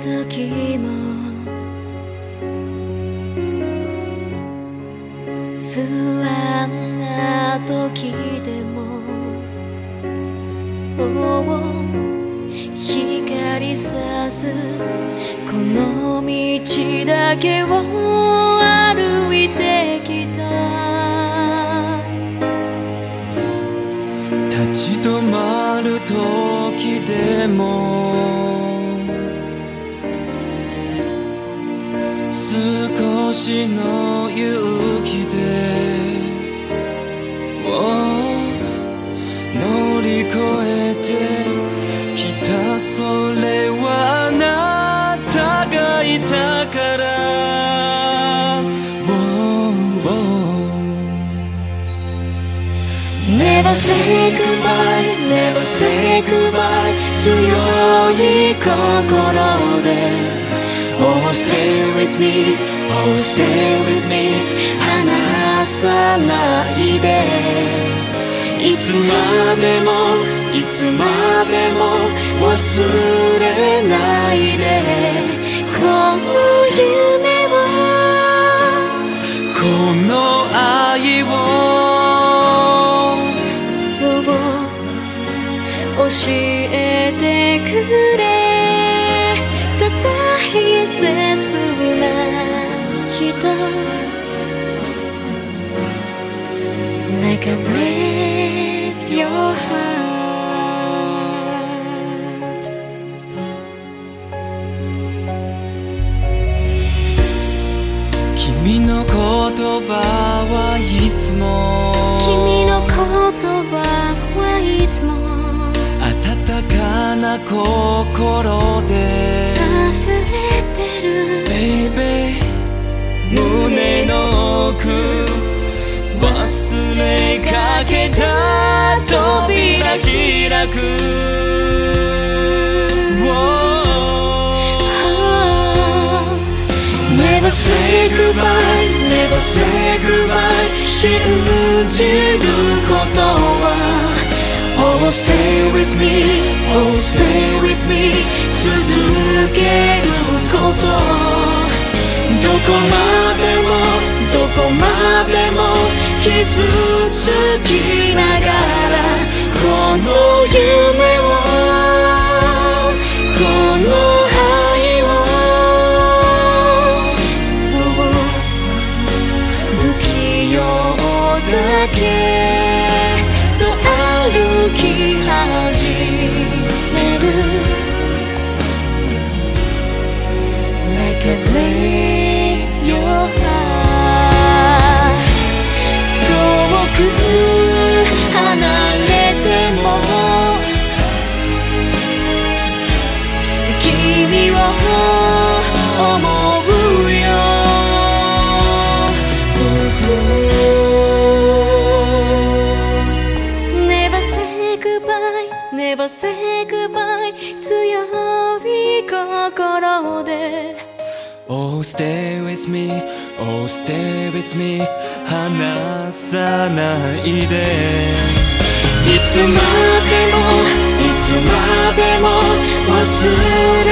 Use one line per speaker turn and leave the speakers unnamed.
時も不安な時でも光さすこの道だけを歩いてきた
立ち止まる時でも少しの勇気で乗り越えてきたそれはあなたがいたから
Never say goodbye, never say goodbye 強い心で Oh stay with me, oh stay with me. 離さないで。いつまでもいつまでも忘れないで。この夢を
この愛を
そう教えてくれ。人 Like brave your heart.
君の言葉はいつも。
君の言葉はいつも。
温かな心で。
溢れて
の奥忘れかけた扉開く
Never say goodbye, never say goodbye 信じることは Oh stay with me, oh stay with me 続けることどこまでこまでも傷つきながら goodbye, never say goodbye 強い心で
Oh stay with me, oh stay with me 離さないで
いつまでもいつまでも忘れ